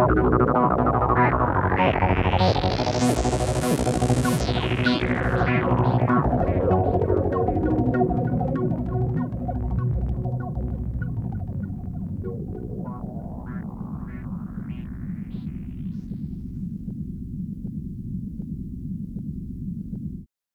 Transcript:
はい。